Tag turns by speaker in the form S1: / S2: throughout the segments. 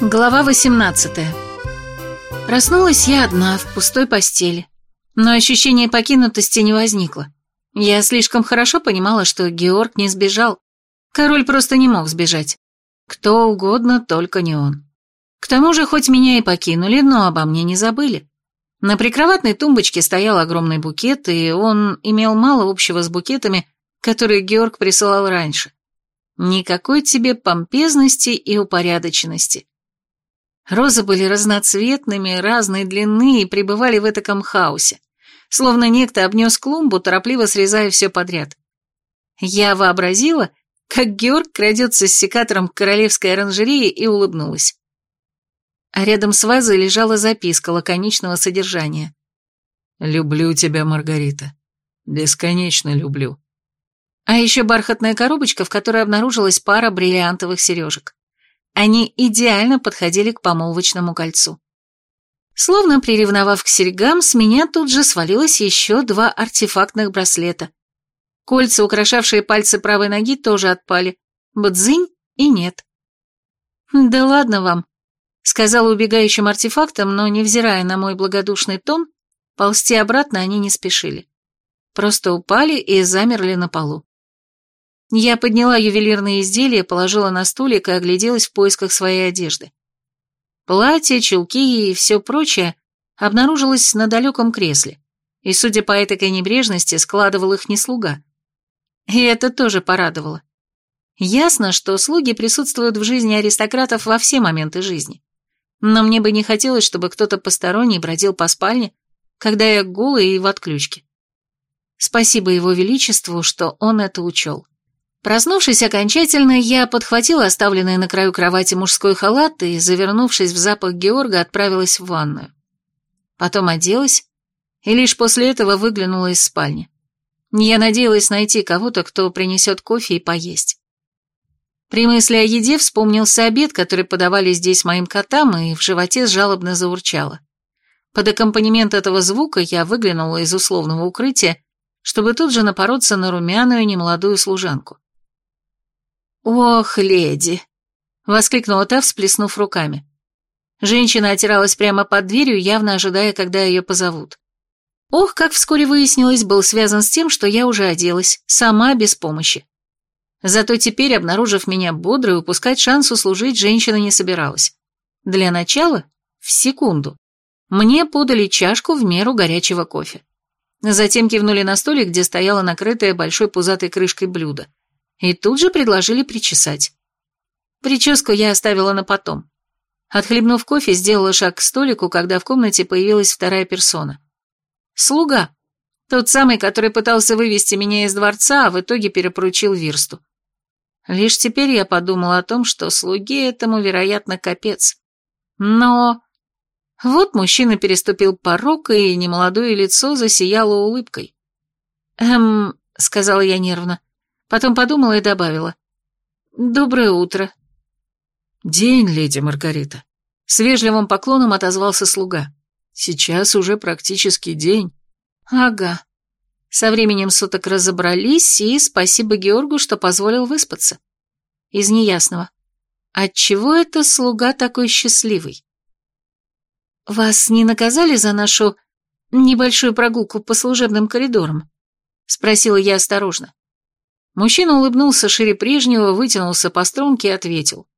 S1: Глава 18 Проснулась я одна, в пустой постели. Но ощущение покинутости не возникло. Я слишком хорошо понимала, что Георг не сбежал. Король просто не мог сбежать. Кто угодно, только не он. К тому же, хоть меня и покинули, но обо мне не забыли. На прикроватной тумбочке стоял огромный букет, и он имел мало общего с букетами, которые Георг присылал раньше. Никакой тебе помпезности и упорядоченности. Розы были разноцветными, разной длины и пребывали в этаком хаосе, словно некто обнес клумбу, торопливо срезая все подряд. Я вообразила, как Георг крадется с секатором к королевской оранжерее и улыбнулась. А рядом с вазой лежала записка лаконичного содержания.
S2: «Люблю тебя, Маргарита. Бесконечно люблю».
S1: А еще бархатная коробочка, в которой обнаружилась пара бриллиантовых сережек. Они идеально подходили к помолвочному кольцу. Словно приревновав к серьгам, с меня тут же свалилось еще два артефактных браслета. Кольца, украшавшие пальцы правой ноги, тоже отпали. Бдзынь и нет. «Да ладно вам», — сказала убегающим артефактом, но, невзирая на мой благодушный тон, ползти обратно они не спешили. Просто упали и замерли на полу. Я подняла ювелирные изделия, положила на столик и огляделась в поисках своей одежды. Платье, чулки и все прочее обнаружилось на далеком кресле, и, судя по этой небрежности, складывал их не слуга. И это тоже порадовало. Ясно, что слуги присутствуют в жизни аристократов во все моменты жизни. Но мне бы не хотелось, чтобы кто-то посторонний бродил по спальне, когда я голая и в отключке. Спасибо его величеству, что он это учел. Проснувшись окончательно, я подхватила оставленный на краю кровати мужской халат и, завернувшись в запах Георга, отправилась в ванную. Потом оделась и лишь после этого выглянула из спальни. Я надеялась найти кого-то, кто принесет кофе и поесть. При мысли о еде вспомнился обед, который подавали здесь моим котам, и в животе жалобно заурчало. Под аккомпанемент этого звука я выглянула из условного укрытия, чтобы тут же напороться на румяную немолодую служанку. «Ох, леди!» — воскликнула та, всплеснув руками. Женщина отиралась прямо под дверью, явно ожидая, когда ее позовут. Ох, как вскоре выяснилось, был связан с тем, что я уже оделась, сама без помощи. Зато теперь, обнаружив меня бодрой, упускать шанс услужить женщина не собиралась. Для начала, в секунду, мне подали чашку в меру горячего кофе. Затем кивнули на столик, где стояло накрытое большой пузатой крышкой блюдо и тут же предложили причесать. Прическу я оставила на потом. Отхлебнув кофе, сделала шаг к столику, когда в комнате появилась вторая персона. Слуга. Тот самый, который пытался вывести меня из дворца, а в итоге перепоручил Вирсту. Лишь теперь я подумала о том, что слуге этому, вероятно, капец. Но... Вот мужчина переступил порог, и немолодое лицо засияло улыбкой. «Эм...» — сказала я нервно. Потом подумала и добавила. «Доброе утро».
S2: «День, леди Маргарита».
S1: С вежливым поклоном отозвался слуга.
S2: «Сейчас уже практически день».
S1: «Ага». Со временем суток разобрались, и спасибо Георгу, что позволил выспаться. Из неясного. Отчего это слуга такой счастливый? «Вас не наказали за нашу небольшую прогулку по служебным коридорам?» — спросила я осторожно. Мужчина улыбнулся шире прежнего, вытянулся по струнке и ответил.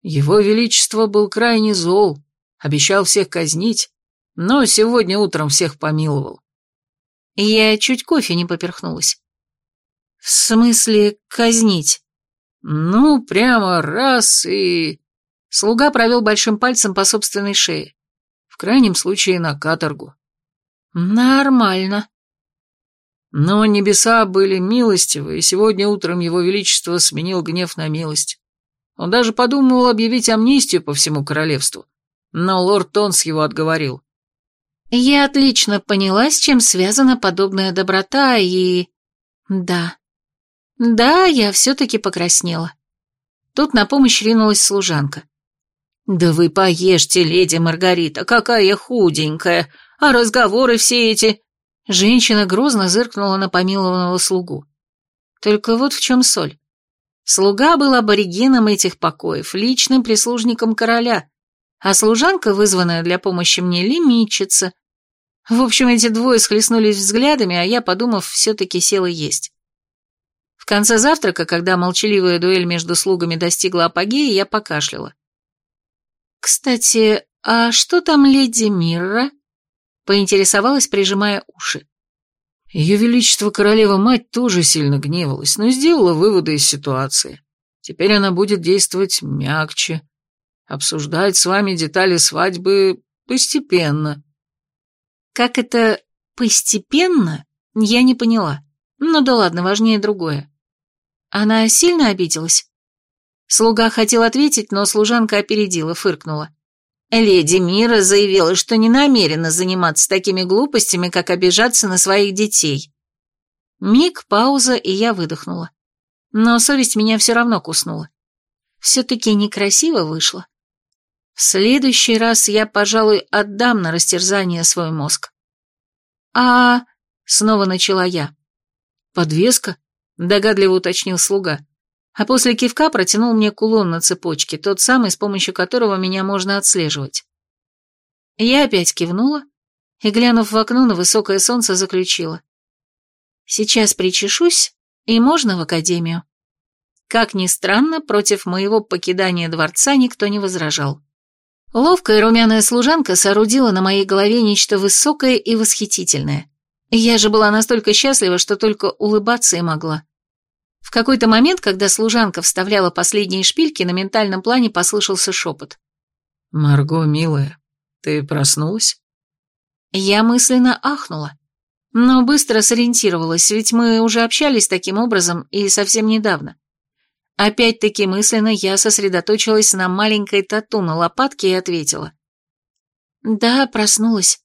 S2: Его Величество был крайне зол, обещал всех казнить, но сегодня утром всех помиловал.
S1: Я чуть кофе не поперхнулась. В смысле казнить?
S2: Ну, прямо раз и... Слуга провел большим пальцем по собственной шее. В крайнем случае на каторгу.
S1: Нормально.
S2: Но небеса были милостивы, и сегодня утром его величество сменил гнев на милость. Он даже подумал объявить амнистию по всему королевству, но лорд Тонс его отговорил.
S1: Я отлично поняла, с чем связана подобная доброта, и... Да. Да, я все-таки покраснела. Тут на помощь ринулась служанка. «Да вы поешьте, леди Маргарита, какая худенькая, а разговоры все эти...» Женщина грозно зыркнула на помилованного слугу. Только вот в чем соль. Слуга был аборигеном этих покоев, личным прислужником короля, а служанка, вызванная для помощи мне, лимитчица. В общем, эти двое схлестнулись взглядами, а я, подумав, все-таки села есть. В конце завтрака, когда молчаливая дуэль между слугами достигла апогея, я покашляла. «Кстати, а что там леди Мирра?» — поинтересовалась, прижимая уши.
S2: Ее Величество Королева-Мать тоже сильно гневалась, но сделала выводы из ситуации. Теперь она будет действовать мягче, обсуждать с вами детали свадьбы постепенно.
S1: Как это «постепенно» я не поняла. Ну да ладно, важнее другое. Она сильно обиделась? Слуга хотел ответить, но служанка опередила, фыркнула. Леди Мира заявила, что не намерена заниматься такими глупостями, как обижаться на своих детей. Миг, пауза, и я выдохнула. Но совесть меня все равно куснула. Все-таки некрасиво вышло. В следующий раз я, пожалуй, отдам на растерзание свой мозг. А... Снова начала я.
S2: Подвеска? Догадливо уточнил слуга
S1: а после кивка протянул мне кулон на цепочке, тот самый, с помощью которого меня можно отслеживать. Я опять кивнула и, глянув в окно на высокое солнце, заключила. Сейчас причешусь, и можно в академию. Как ни странно, против моего покидания дворца никто не возражал. Ловкая румяная служанка соорудила на моей голове нечто высокое и восхитительное. Я же была настолько счастлива, что только улыбаться и могла. В какой-то момент, когда служанка вставляла последние шпильки, на ментальном плане послышался шепот.
S2: «Марго, милая, ты проснулась?»
S1: Я мысленно ахнула, но быстро сориентировалась, ведь мы уже общались таким образом и совсем недавно. Опять-таки мысленно я сосредоточилась на маленькой тату на лопатке и ответила. «Да, проснулась.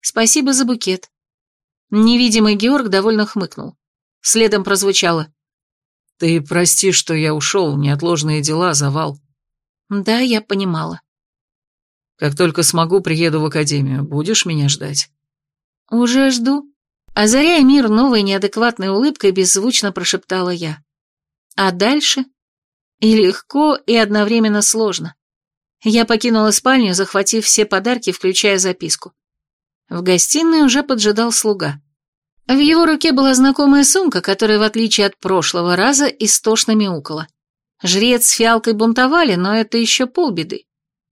S1: Спасибо за букет». Невидимый Георг довольно хмыкнул. Следом прозвучало.
S2: Ты прости, что я ушел, неотложные дела, завал.
S1: Да, я понимала.
S2: Как только смогу, приеду в академию. Будешь меня ждать?
S1: Уже жду. Озаряя мир новой неадекватной улыбкой, беззвучно прошептала я. А дальше? И легко, и одновременно сложно. Я покинула спальню, захватив все подарки, включая записку. В гостиной уже поджидал слуга. В его руке была знакомая сумка, которая, в отличие от прошлого раза, истошно мяукала. Жрец с фиалкой бунтовали, но это еще полбеды.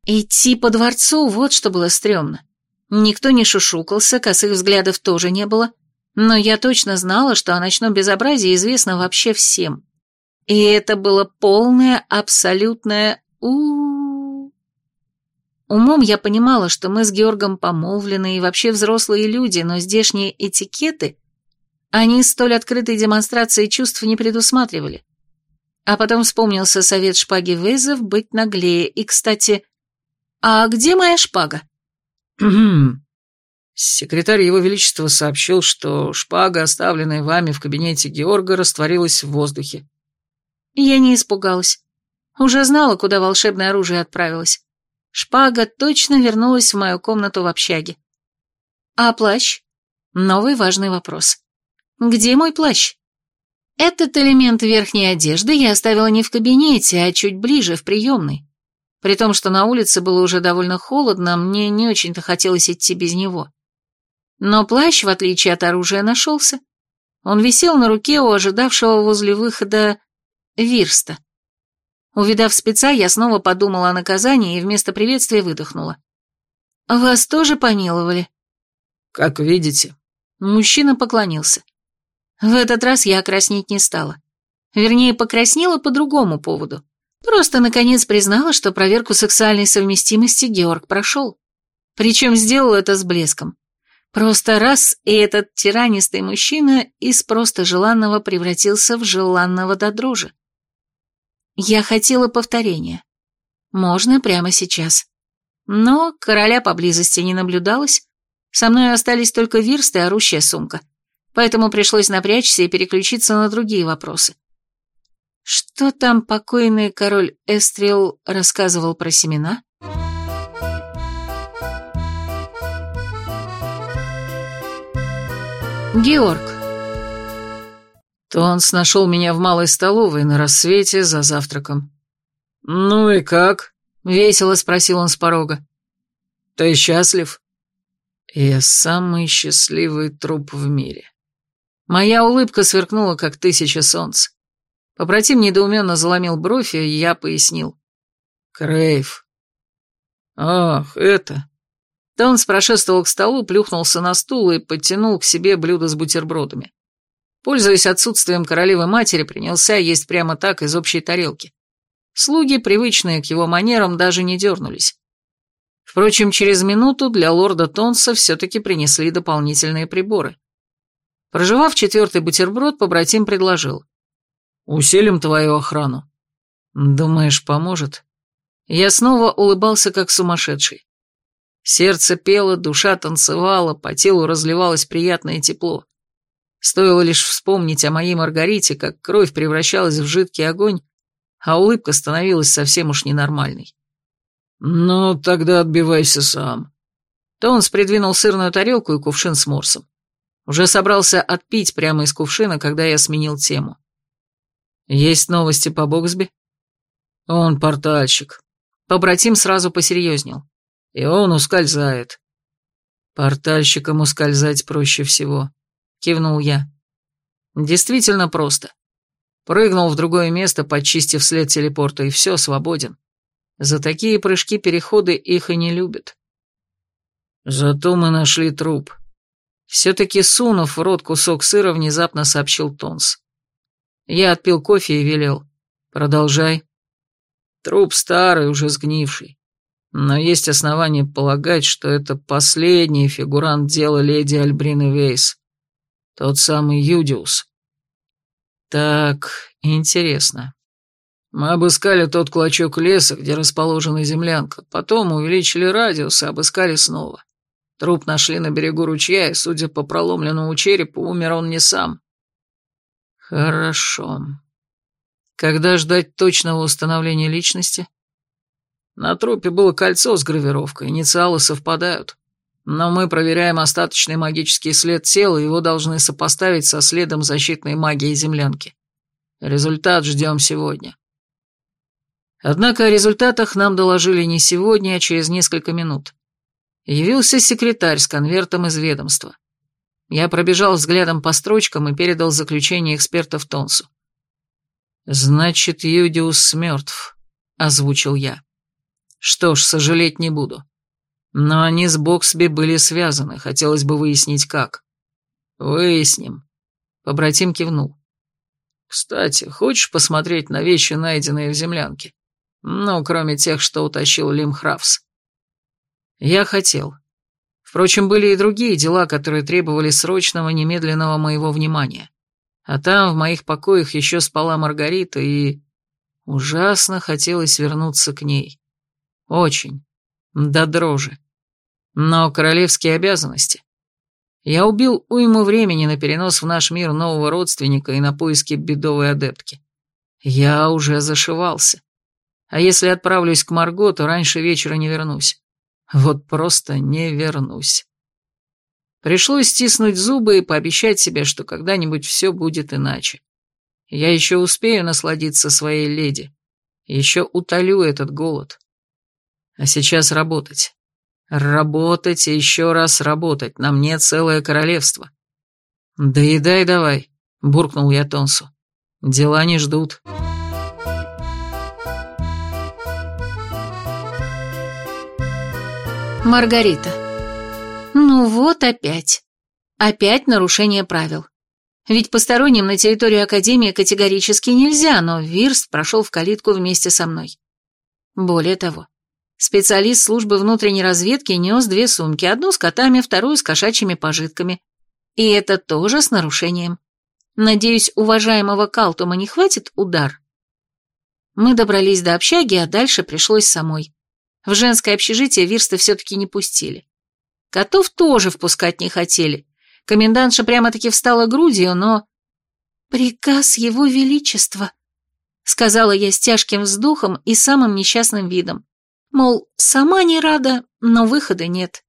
S1: Идти по дворцу, вот что было стрёмно. Никто не шушукался, косых взглядов тоже не было, но я точно знала, что о ночном безобразии известно вообще всем. И это было полное, абсолютное у, -у, -у. Умом я понимала, что мы с Георгом помолвлены и вообще взрослые люди, но здешние этикеты они столь открытой демонстрации чувств не предусматривали. А потом вспомнился совет шпаги Вейзов быть наглее. И, кстати, а где моя шпага?
S2: Секретарь Его Величества сообщил, что шпага, оставленная вами в кабинете Георга, растворилась в воздухе.
S1: Я не испугалась. Уже знала, куда волшебное оружие отправилось. Шпага точно вернулась в мою комнату в общаге. А плащ? Новый важный вопрос. Где мой плащ? Этот элемент верхней одежды я оставила не в кабинете, а чуть ближе, в приемной. При том, что на улице было уже довольно холодно, мне не очень-то хотелось идти без него. Но плащ, в отличие от оружия, нашелся. Он висел на руке у ожидавшего возле выхода Вирста. Увидав спеца, я снова подумала о наказании и вместо приветствия выдохнула. «Вас тоже помиловали?»
S2: «Как видите».
S1: Мужчина поклонился. В этот раз я краснеть не стала. Вернее, покраснела по другому поводу. Просто, наконец, признала, что проверку сексуальной совместимости Георг прошел. Причем сделал это с блеском. Просто раз, и этот тиранистый мужчина из просто желанного превратился в желанного до дрожи. Я хотела повторения. Можно прямо сейчас. Но короля поблизости не наблюдалось. Со мной остались только вирст и орущая сумка поэтому пришлось напрячься и переключиться на другие вопросы. Что там покойный король Эстрил рассказывал про семена? Георг.
S2: Тонс нашел меня в малой столовой на рассвете за завтраком. «Ну и как?» — весело спросил он с порога. «Ты счастлив?» «Я самый счастливый труп в мире». Моя улыбка сверкнула, как тысяча солнц. Побратим недоуменно заломил бровь, и я пояснил. «Крейв». «Ах, это...» Тонс прошествовал к столу, плюхнулся на стул и подтянул к себе блюдо с бутербродами. Пользуясь отсутствием королевы-матери, принялся есть прямо так из общей тарелки. Слуги, привычные к его манерам, даже не дернулись. Впрочем, через минуту для лорда Тонса все-таки принесли дополнительные приборы. Проживав четвертый бутерброд, побратим предложил. «Усилим твою охрану». «Думаешь, поможет?» Я снова улыбался, как сумасшедший. Сердце пело, душа танцевала, по телу разливалось приятное тепло. Стоило лишь вспомнить о моей Маргарите, как кровь превращалась в жидкий огонь, а улыбка становилась совсем уж ненормальной. «Ну, тогда отбивайся сам». Тонс придвинул сырную тарелку и кувшин с морсом. Уже собрался отпить прямо из кувшина, когда я сменил тему. «Есть новости по Боксби?» «Он портальщик». Побратим сразу посерьезнел. «И он ускользает». «Портальщикам ускользать проще всего», — кивнул я. «Действительно просто. Прыгнул в другое место, подчистив след телепорта, и все, свободен. За такие прыжки-переходы их и не любят. Зато мы нашли труп. Все-таки сунув в рот кусок сыра, внезапно сообщил Тонс. Я отпил кофе и велел. Продолжай. Труп старый, уже сгнивший. Но есть основания полагать, что это последний фигурант дела леди Альбрины Вейс. Тот самый Юдиус. Так, интересно. Мы обыскали тот клочок леса, где расположена землянка, потом увеличили радиус и обыскали снова. Труп нашли на берегу ручья, и, судя по проломленному черепу, умер он не сам. Хорошо. Когда ждать точного установления личности? На трупе было кольцо с гравировкой, инициалы совпадают. Но мы проверяем остаточный магический след тела, его должны сопоставить со следом защитной магии землянки. Результат ждем сегодня. Однако о результатах нам доложили не сегодня, а через несколько минут. Явился секретарь с конвертом из ведомства. Я пробежал взглядом по строчкам и передал заключение экспертов Тонсу. «Значит, Юдиус мертв», — озвучил я. «Что ж, сожалеть не буду. Но они с Боксби были связаны, хотелось бы выяснить, как». «Выясним», — побратим кивнул. «Кстати, хочешь посмотреть на вещи, найденные в землянке? Ну, кроме тех, что утащил Лим Хравс». Я хотел. Впрочем, были и другие дела, которые требовали срочного, немедленного моего внимания. А там, в моих покоях, еще спала Маргарита, и... Ужасно хотелось вернуться к ней. Очень. До дрожи. Но королевские обязанности. Я убил уйму времени на перенос в наш мир нового родственника и на поиски бедовой адептки. Я уже зашивался. А если отправлюсь к Марго, то раньше вечера не вернусь. Вот просто не вернусь. Пришлось стиснуть зубы и пообещать себе, что когда-нибудь все будет иначе. Я еще успею насладиться своей леди. Еще утолю этот голод. А сейчас работать. Работать и еще раз работать. На мне целое королевство. «Доедай давай», — буркнул я Тонсу. «Дела не ждут».
S1: Маргарита. Ну вот опять. Опять нарушение правил. Ведь посторонним на территорию Академии категорически нельзя, но Вирст прошел в калитку вместе со мной. Более того, специалист службы внутренней разведки нес две сумки, одну с котами, вторую с кошачьими пожитками. И это тоже с нарушением. Надеюсь, уважаемого Калтума не хватит удар? Мы добрались до общаги, а дальше пришлось самой. В женское общежитие Вирста все-таки не пустили. Котов тоже впускать не хотели. Комендантша прямо-таки встала грудью, но... «Приказ его величества», — сказала я с тяжким вздохом и самым несчастным видом. Мол, сама не рада, но выхода нет.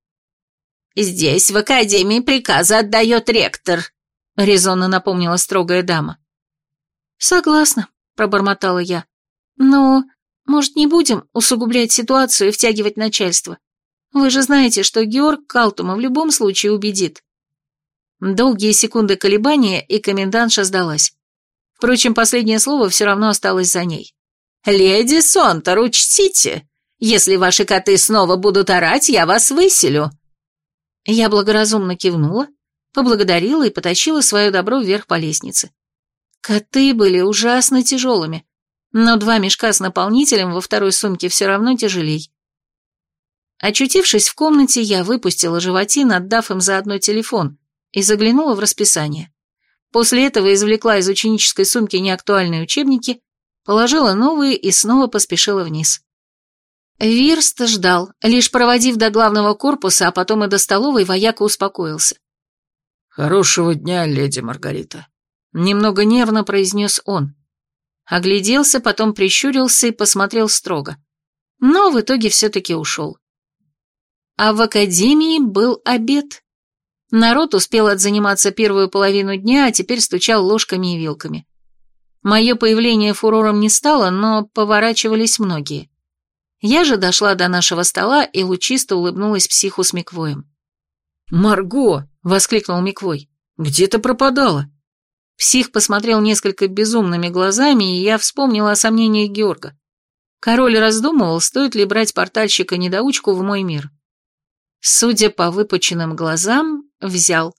S3: «Здесь, в академии, приказы отдает ректор», — резонно напомнила строгая дама.
S1: «Согласна», — пробормотала я. «Но, может, не будем усугублять ситуацию и втягивать начальство? Вы же знаете, что Георг Калтума в любом случае убедит». Долгие секунды колебания, и комендантша сдалась. Впрочем, последнее слово все равно осталось за ней. «Леди Сонтер, учтите, если ваши коты снова будут орать, я вас выселю». Я благоразумно кивнула, поблагодарила и потащила свое добро вверх по лестнице. Коты были ужасно тяжелыми, но два мешка с наполнителем во второй сумке все равно тяжелей. Очутившись в комнате, я выпустила животин, отдав им заодно телефон, и заглянула в расписание. После этого извлекла из ученической сумки неактуальные учебники, положила новые и снова поспешила вниз. Вирст ждал, лишь проводив до главного корпуса, а потом и до столовой, вояка успокоился.
S2: «Хорошего дня, леди Маргарита», —
S1: немного нервно произнес он. Огляделся, потом прищурился и посмотрел строго. Но в итоге все-таки ушел. А в академии был обед. Народ успел отзаниматься первую половину дня, а теперь стучал ложками и вилками. Мое появление фурором не стало, но поворачивались многие. Я же дошла до нашего стола и лучисто улыбнулась психу с Миквоем.
S2: «Марго!» — воскликнул Миквой. «Где ты пропадала?»
S1: Псих посмотрел несколько безумными глазами, и я вспомнила о сомнениях Георга. Король раздумывал, стоит ли брать портальщика-недоучку в мой мир. Судя по выпученным глазам, взял.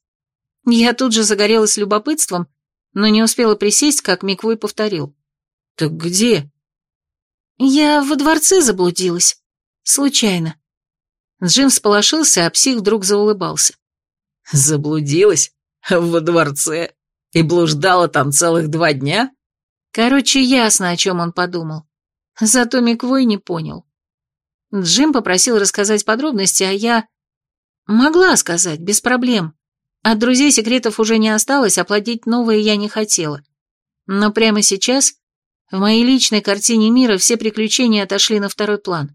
S1: Я тут же загорелась любопытством, но не успела присесть, как Миквой повторил.
S2: «Так где?»
S1: «Я во дворце заблудилась. Случайно». Джим сполошился, а псих вдруг заулыбался.
S2: «Заблудилась? Во дворце? И блуждала там целых два дня?»
S1: Короче, ясно, о чем он подумал. Зато Миквой не понял. Джим попросил рассказать подробности, а я... Могла сказать, без проблем. От друзей секретов уже не осталось, а плодить новые я не хотела. Но прямо сейчас в моей личной картине мира все приключения отошли на второй план.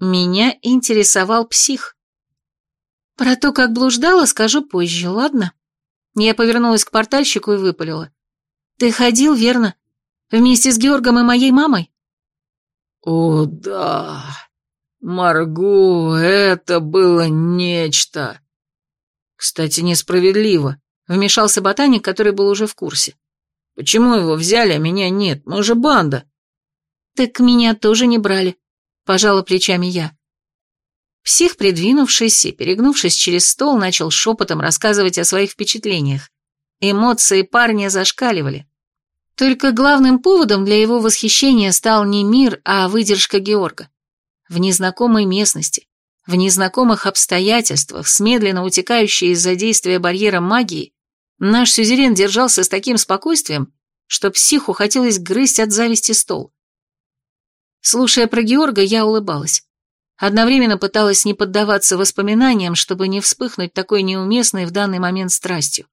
S1: Меня интересовал псих. Про то, как блуждала, скажу позже, ладно? Я повернулась к портальщику и выпалила. Ты ходил, верно? Вместе с Георгом и моей мамой?
S2: О, да. Марго, это было нечто. Кстати, несправедливо. Вмешался ботаник, который был уже в курсе. Почему его взяли, а меня нет? Мы же банда.
S1: Так меня тоже не брали, пожала плечами я. Псих, придвинувшись и перегнувшись через стол, начал шепотом рассказывать о своих впечатлениях. Эмоции парня зашкаливали. Только главным поводом для его восхищения стал не мир, а выдержка Георга. В незнакомой местности, в незнакомых обстоятельствах, с медленно утекающей из-за действия барьера магии, наш сюзерен держался с таким спокойствием, что психу хотелось грызть от зависти стол. Слушая про Георга, я улыбалась. Одновременно пыталась не поддаваться воспоминаниям, чтобы не вспыхнуть такой неуместной в данный момент страстью.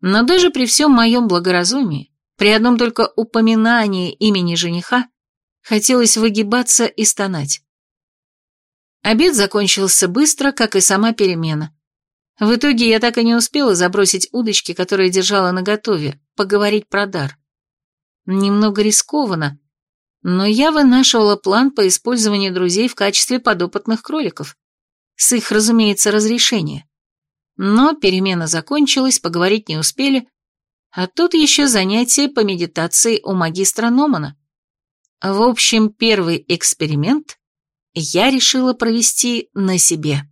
S1: Но даже при всем моем благоразумии, при одном только упоминании имени жениха, хотелось выгибаться и стонать. Обед закончился быстро, как и сама перемена. В итоге я так и не успела забросить удочки, которые держала наготове, поговорить про дар. Немного рискованно, но я вынашивала план по использованию друзей в качестве подопытных кроликов. С их, разумеется, разрешения. Но перемена закончилась, поговорить не успели, а тут еще занятие по медитации у магистра Номана. В общем, первый эксперимент я решила провести на себе.